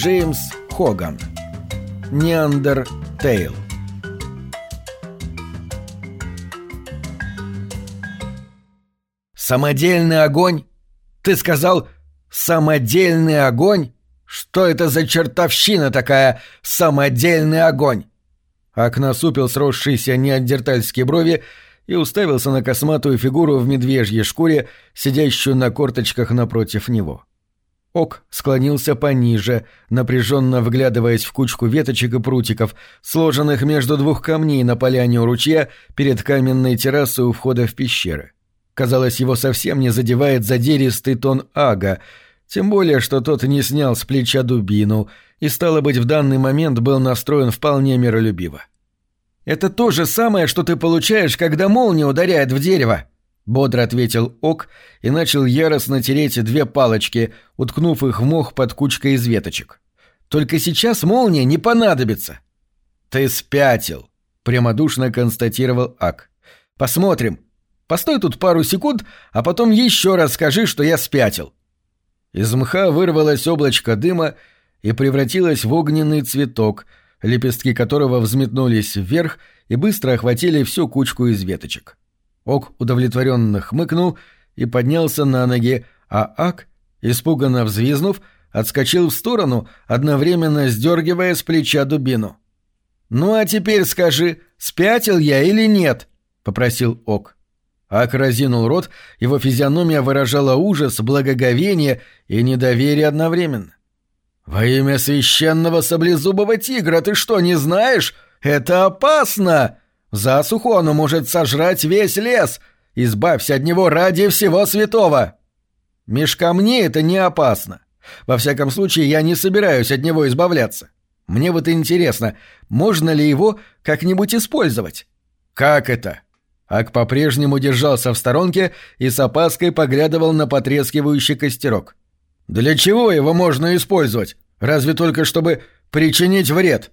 Джеймс Хоган. Неандер Тейл. Самодельный огонь? Ты сказал «самодельный огонь»? Что это за чертовщина такая «самодельный огонь»? Ак насупил сросшиеся неандертальские брови и уставился на косматую фигуру в медвежьей шкуре, сидящую на корточках напротив него. Ок склонился пониже, напряженно вглядываясь в кучку веточек и прутиков, сложенных между двух камней на поляне у ручья перед каменной террасой у входа в пещеры. Казалось, его совсем не задевает задиристый тон Ага, тем более, что тот не снял с плеча дубину и, стало быть, в данный момент был настроен вполне миролюбиво. «Это то же самое, что ты получаешь, когда молния ударяет в дерево», — бодро ответил Ок и начал яростно тереть две палочки, уткнув их в мох под кучкой из веточек. «Только сейчас молния не понадобится». «Ты спятил», — прямодушно констатировал Ак. «Посмотрим. Постой тут пару секунд, а потом еще раз скажи, что я спятил». Из мха вырвалось облачко дыма и превратилось в огненный цветок, лепестки которого взметнулись вверх и быстро охватили всю кучку из веточек. Ок удовлетворенно хмыкнул и поднялся на ноги, а Ак, испуганно взвизнув, отскочил в сторону, одновременно сдергивая с плеча дубину. «Ну а теперь скажи, спятил я или нет?» — попросил Ок. Ак разинул рот, его физиономия выражала ужас, благоговение и недоверие одновременно. «Во имя священного саблезубого тигра ты что, не знаешь? Это опасно! Засуху оно может сожрать весь лес! Избавься от него ради всего святого!» «Меж камней это не опасно. Во всяком случае, я не собираюсь от него избавляться. Мне вот интересно, можно ли его как-нибудь использовать?» «Как это?» Ак по-прежнему держался в сторонке и с опаской поглядывал на потрескивающий костерок. «Для чего его можно использовать? Разве только чтобы причинить вред?»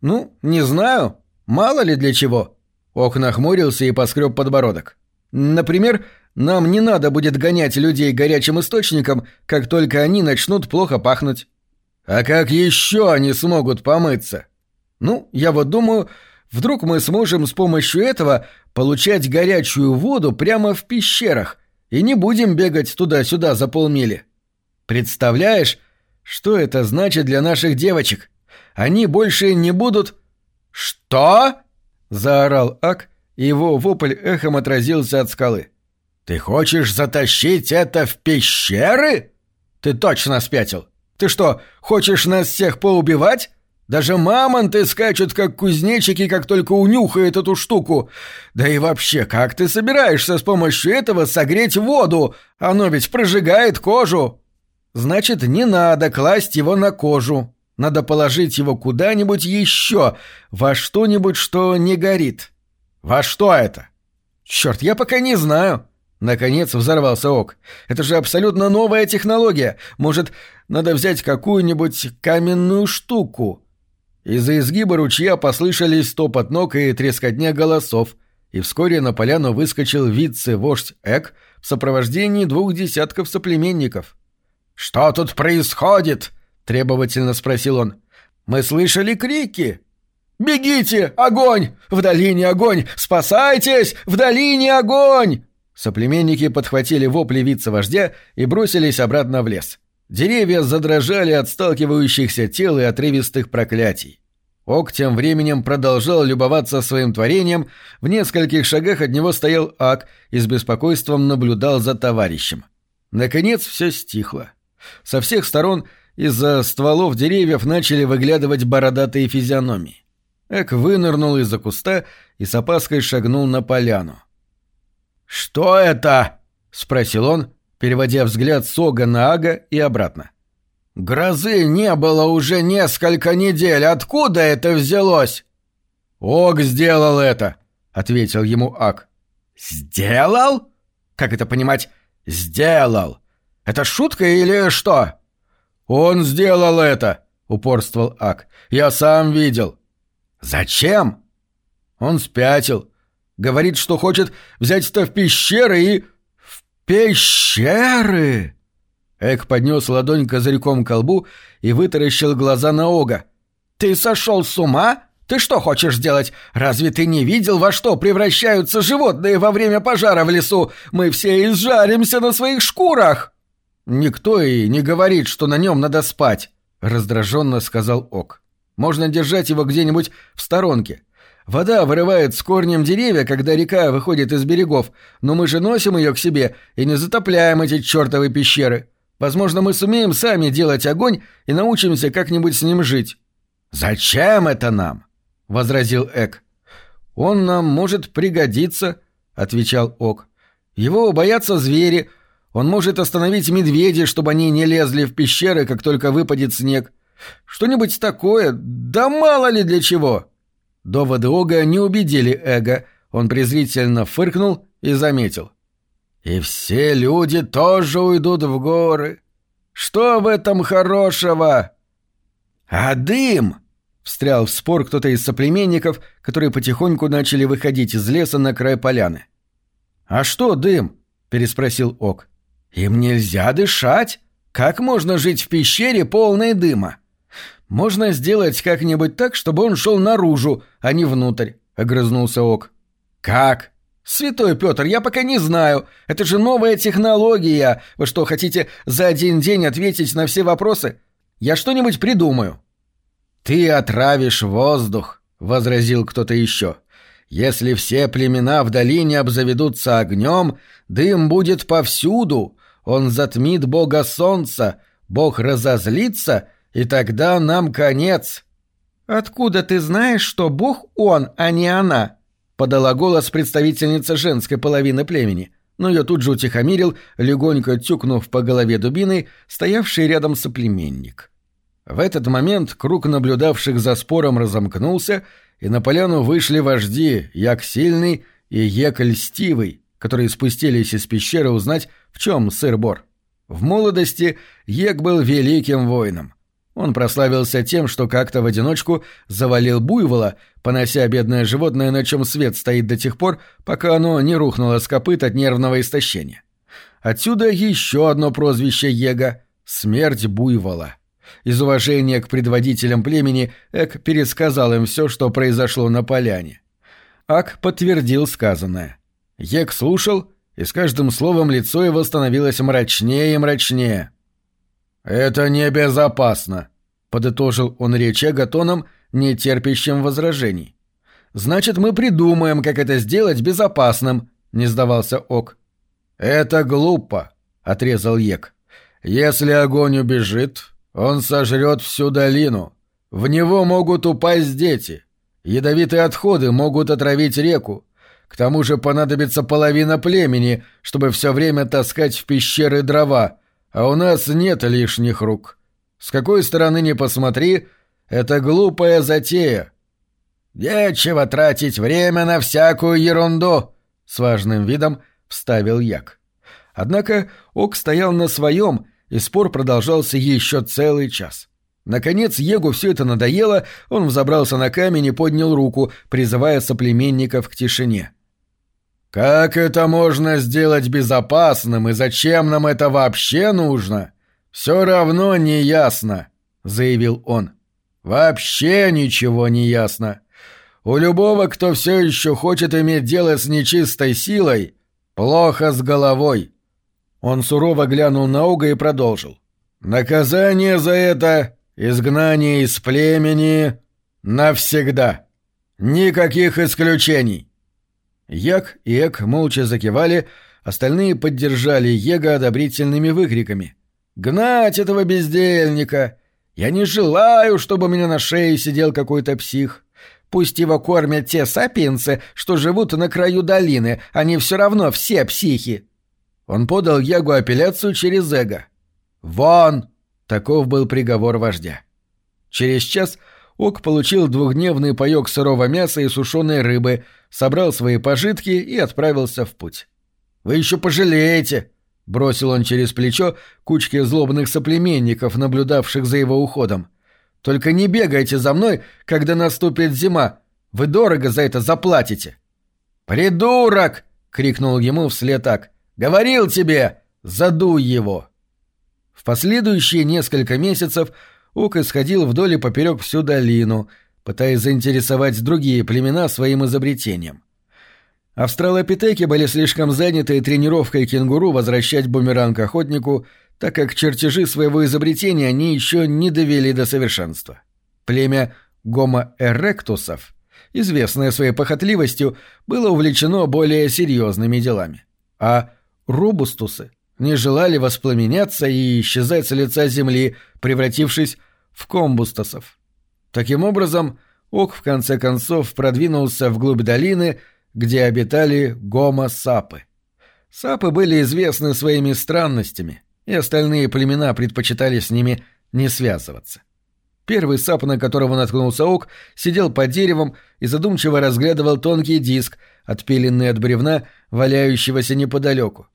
«Ну, не знаю. Мало ли для чего». Ок нахмурился и поскреб подбородок. «Например, нам не надо будет гонять людей горячим источником, как только они начнут плохо пахнуть». «А как еще они смогут помыться?» «Ну, я вот думаю, Вдруг мы сможем с помощью этого получать горячую воду прямо в пещерах и не будем бегать туда-сюда за полмили. Представляешь, что это значит для наших девочек? Они больше не будут... «Что?» — заорал Ак, и его вопль эхом отразился от скалы. «Ты хочешь затащить это в пещеры? Ты точно спятил. Ты что, хочешь нас всех поубивать? Даже мамонты скачут, как кузнечики, как только унюхают эту штуку. Да и вообще, как ты собираешься с помощью этого согреть воду? Оно ведь прожигает кожу. Значит, не надо класть его на кожу. Надо положить его куда-нибудь еще, во что-нибудь, что не горит. Во что это? Черт, я пока не знаю. Наконец взорвался Ок. «Это же абсолютно новая технология. Может, надо взять какую-нибудь каменную штуку?» Из-за изгиба ручья послышались топот ног и трескотня голосов, и вскоре на поляну выскочил вице-вождь Эк в сопровождении двух десятков соплеменников. «Что тут происходит?» — требовательно спросил он. «Мы слышали крики!» «Бегите! Огонь! В долине огонь! Спасайтесь! В долине огонь!» Соплеменники подхватили вопли вице-вождя и бросились обратно в лес. Деревья задрожали от сталкивающихся тел и отрывистых проклятий. Ок тем временем продолжал любоваться своим творением, в нескольких шагах от него стоял Ак и с беспокойством наблюдал за товарищем. Наконец все стихло. Со всех сторон из-за стволов деревьев начали выглядывать бородатые физиономии. Эк вынырнул из-за куста и с опаской шагнул на поляну. «Что это?» — спросил он, переводя взгляд с Ога на Ага и обратно. «Грозы не было уже несколько недель. Откуда это взялось?» «Ог сделал это», — ответил ему Аг. «Сделал? Как это понимать? Сделал. Это шутка или что?» «Он сделал это», — упорствовал Аг. «Я сам видел». «Зачем?» Он спятил. Говорит, что хочет взять это в пещеры и... «Пещеры!» Эк поднес ладонь козырьком к колбу и вытаращил глаза на Ога. «Ты сошел с ума? Ты что хочешь сделать? Разве ты не видел, во что превращаются животные во время пожара в лесу? Мы все изжаримся на своих шкурах!» «Никто и не говорит, что на нем надо спать», — раздраженно сказал Ок. «Можно держать его где-нибудь в сторонке. Вода вырывает с корнем деревья, когда река выходит из берегов, но мы же носим ее к себе и не затопляем эти чертовы пещеры. Возможно, мы сумеем сами делать огонь и научимся как-нибудь с ним жить». «Зачем это нам?» — возразил Эк. «Он нам может пригодиться», — отвечал Ок. «Его боятся звери. Он может остановить медведей, чтобы они не лезли в пещеры, как только выпадет снег. Что-нибудь такое, да мало ли для чего». Доводы Ога не убедили Эго. Он презрительно фыркнул и заметил. И все люди тоже уйдут в горы. Что в этом хорошего? А дым! Встрял в спор кто-то из соплеменников, которые потихоньку начали выходить из леса на край поляны. «А что дым?» — переспросил Ок. «Им нельзя дышать. Как можно жить в пещере полной дыма?» «Можно сделать как-нибудь так, чтобы он шел наружу, а не внутрь», — огрызнулся Ок. «Как?» «Святой Петр, я пока не знаю. Это же новая технология. Вы что, хотите за один день ответить на все вопросы? Я что-нибудь придумаю». «Ты отравишь воздух», — возразил кто-то еще. «Если все племена в долине обзаведутся огнем, дым будет повсюду. Он затмит бога солнца, бог разозлится, и тогда нам конец». «Откуда ты знаешь, что бог он, а не она?» подала голос представительница женской половины племени, но ее тут же утихомирил, легонько тюкнув по голове дубиной, стоявший рядом соплеменник. В этот момент круг наблюдавших за спором разомкнулся, и на поляну вышли вожди Як Сильный и Ек Льстивый, которые спустились из пещеры узнать, в чем сыр-бор. В молодости Ек был великим воином. Он прославился тем, что как-то в одиночку завалил буйвола, понося бедное животное, на чем свет стоит до тех пор, пока оно не рухнуло с копыт от нервного истощения. Отсюда еще одно прозвище Ега — смерть буйвола. Из уважения к предводителям племени Эк пересказал им все, что произошло на поляне. Ак подтвердил сказанное. Ег слушал, и с каждым словом лицо его становилось мрачнее и мрачнее. «Это небезопасно», — подытожил он речь Эгатоном, не терпящим возражений. «Значит, мы придумаем, как это сделать безопасным», — не сдавался Ок. «Это глупо», — отрезал Ек. «Если огонь убежит, он сожрет всю долину. В него могут упасть дети. Ядовитые отходы могут отравить реку. К тому же понадобится половина племени, чтобы все время таскать в пещеры дрова, а у нас нет лишних рук. С какой стороны ни посмотри, это глупая затея. Нечего тратить время на всякую ерунду, с важным видом вставил Як. Однако Ок стоял на своем, и спор продолжался еще целый час. Наконец Егу все это надоело, он взобрался на камень и поднял руку, призывая соплеменников к тишине. «Как это можно сделать безопасным и зачем нам это вообще нужно? Все равно не ясно», — заявил он. «Вообще ничего не ясно. У любого, кто все еще хочет иметь дело с нечистой силой, плохо с головой». Он сурово глянул на Ога и продолжил. «Наказание за это — изгнание из племени навсегда. Никаких исключений. Як и Эк молча закивали, остальные поддержали Ега одобрительными выкриками. «Гнать этого бездельника! Я не желаю, чтобы у меня на шее сидел какой-то псих. Пусть его кормят те сапиенсы, что живут на краю долины, они все равно все психи!» Он подал Ягу апелляцию через эго. «Вон!» — таков был приговор вождя. Через час Ок получил двухдневный паёк сырого мяса и сушеной рыбы, собрал свои пожитки и отправился в путь. «Вы еще пожалеете!» — бросил он через плечо кучке злобных соплеменников, наблюдавших за его уходом. «Только не бегайте за мной, когда наступит зима. Вы дорого за это заплатите!» «Придурок!» — крикнул ему вслед так. «Говорил тебе! Задуй его!» В последующие несколько месяцев Ок исходил вдоль и поперек всю долину, пытаясь заинтересовать другие племена своим изобретением. Австралопитеки были слишком заняты тренировкой кенгуру возвращать бумеранг охотнику, так как чертежи своего изобретения они еще не довели до совершенства. Племя Гомо эректусов, известное своей похотливостью, было увлечено более серьезными делами. А робустусы не желали воспламеняться и исчезать с лица земли, превратившись в комбустасов. Таким образом, Ок в конце концов продвинулся вглубь долины, где обитали гомо-сапы. Сапы были известны своими странностями, и остальные племена предпочитали с ними не связываться. Первый сап, на которого наткнулся Ок, сидел под деревом и задумчиво разглядывал тонкий диск, отпиленный от бревна, валяющегося неподалеку.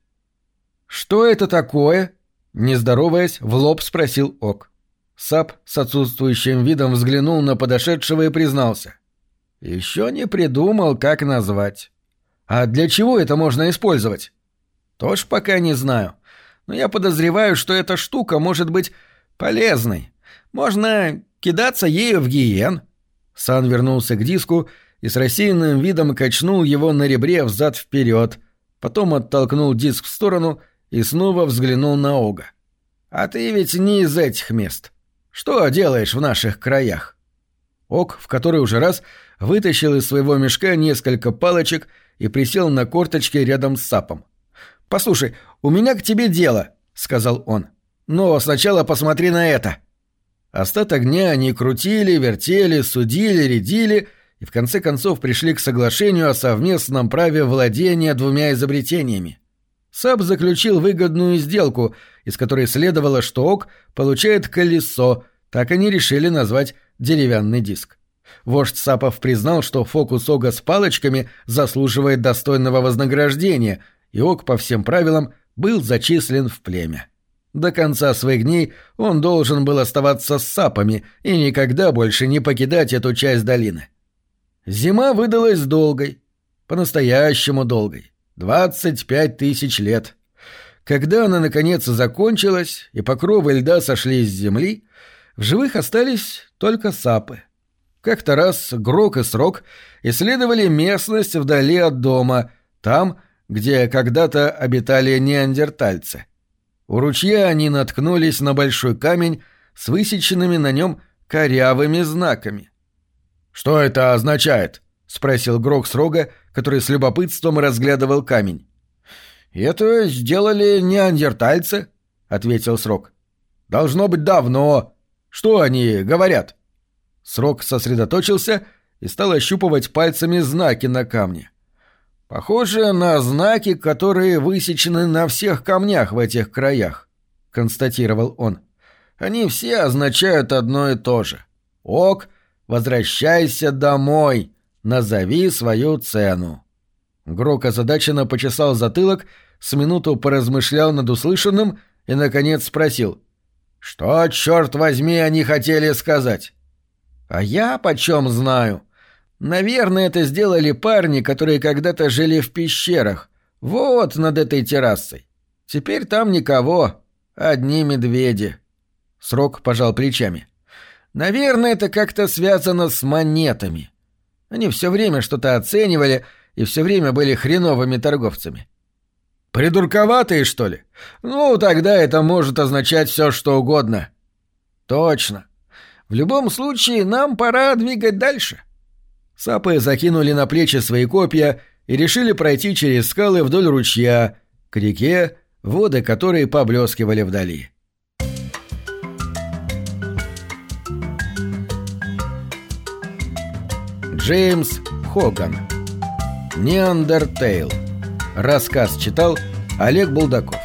«Что это такое?» — не здороваясь, в лоб спросил Ок. Сап с отсутствующим видом взглянул на подошедшего и признался. «Еще не придумал, как назвать». «А для чего это можно использовать?» «Тоже пока не знаю. Но я подозреваю, что эта штука может быть полезной. Можно кидаться ею в гиен». Сан вернулся к диску и с рассеянным видом качнул его на ребре взад-вперед, потом оттолкнул диск в сторону и снова взглянул на Ога. «А ты ведь не из этих мест. Что делаешь в наших краях?» Ог, в который уже раз вытащил из своего мешка несколько палочек и присел на корточки рядом с сапом. «Послушай, у меня к тебе дело», — сказал он. «Но сначала посмотри на это». Остаток дня они крутили, вертели, судили, рядили и в конце концов пришли к соглашению о совместном праве владения двумя изобретениями. Саб заключил выгодную сделку, из которой следовало, что Ок получает колесо, так они решили назвать деревянный диск. Вождь Сапов признал, что фокус Ога с палочками заслуживает достойного вознаграждения, и Ог по всем правилам был зачислен в племя. До конца своих дней он должен был оставаться с сапами и никогда больше не покидать эту часть долины. Зима выдалась долгой, по-настоящему долгой, двадцать пять тысяч лет. Когда она наконец закончилась и покровы льда сошли с земли, в живых остались только сапы. Как-то раз Грок и Срок исследовали местность вдали от дома, там, где когда-то обитали неандертальцы — у ручья они наткнулись на большой камень с высеченными на нем корявыми знаками. «Что это означает?» — спросил Грок Срога, который с любопытством разглядывал камень. «Это сделали неандертальцы», — ответил Срок. «Должно быть давно. Что они говорят?» Срок сосредоточился и стал ощупывать пальцами знаки на камне. Похоже на знаки, которые высечены на всех камнях в этих краях, констатировал он. Они все означают одно и то же. Ок, возвращайся домой, назови свою цену. Грок озадаченно почесал затылок, с минуту поразмышлял над услышанным и, наконец, спросил. «Что, черт возьми, они хотели сказать?» «А я почем знаю?» Наверное, это сделали парни, которые когда-то жили в пещерах. Вот над этой террасой. Теперь там никого. Одни медведи. Срок пожал плечами. Наверное, это как-то связано с монетами. Они все время что-то оценивали и все время были хреновыми торговцами. Придурковатые, что ли? Ну, тогда это может означать все, что угодно. Точно. В любом случае, нам пора двигать дальше. — Сапы закинули на плечи свои копья и решили пройти через скалы вдоль ручья, к реке, воды которой поблескивали вдали. Джеймс Хоган. Неандертейл. Рассказ читал Олег Булдаков